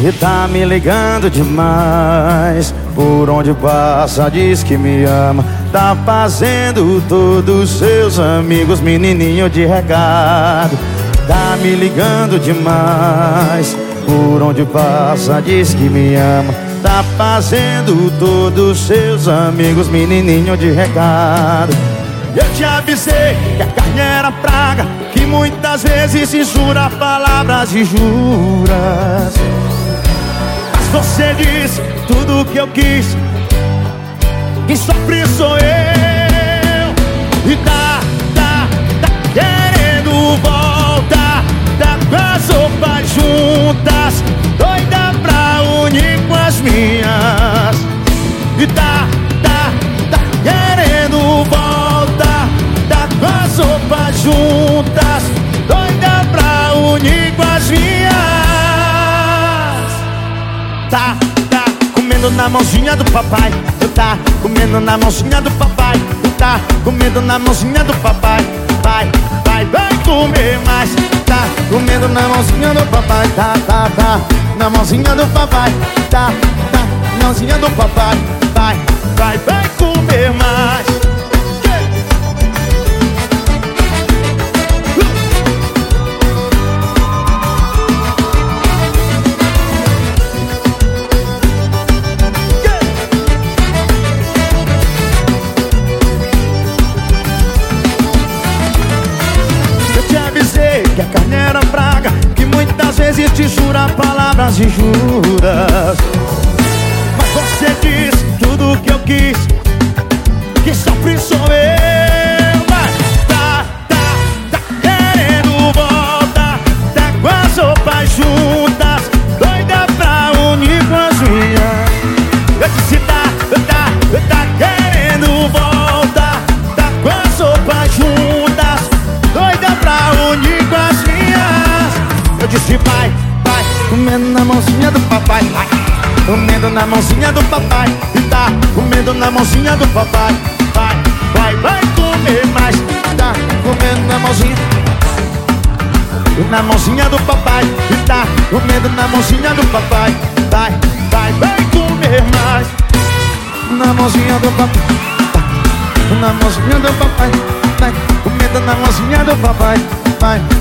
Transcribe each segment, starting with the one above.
E tá me ligando demais. Por onde passa diz que me ama. Tá fazendo todos seus amigos Menininho de recado. Tá me ligando demais. Por onde passa diz que me ama. Tá fazendo todos seus amigos Menininho de recado. Eu te avisei que a carne era praga Que muitas vezes se jura palavras e juras você disse tudo o que eu quis. Quem sofre sou eu comendo na mãozinha do papai. Eu tá comendo na mãozinha do papai. Eu tá comendo na mãozinha do papai. Vai, vai, vai comer mais. Tá comendo na mãozinha do papai. Tá, tá, tá, na mãozinha do papai. Tá, tá, mãozinha do papai. Vai, vai, vai comer mais. Que a carne era Que muitas vezes te jura palavras e juras Mas você disse tudo o que eu quis Que sofre sou eu comendo na mãozinha do papai. Vai, Comendo na mãozinha do papai. E tá comendo na mãozinha do papai. Vai, vai, vai comer mais. Tá comendo na mãozinha. Na mãozinha do papai. E tá comendo na mãozinha do papai. Vai, vai, vai comer mais. Na mãozinha do papai. Na mãozinha do papai. Vai comendo na mãozinha do papai. Vai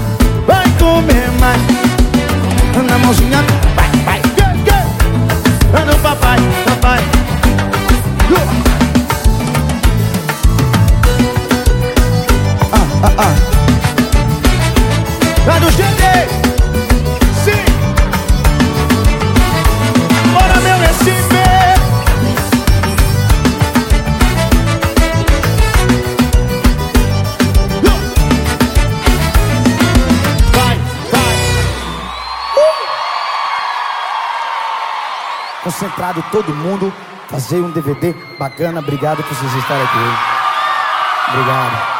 concentrado todo mundo, fazer um DVD bacana. Obrigado por vocês estarem aqui. Obrigado.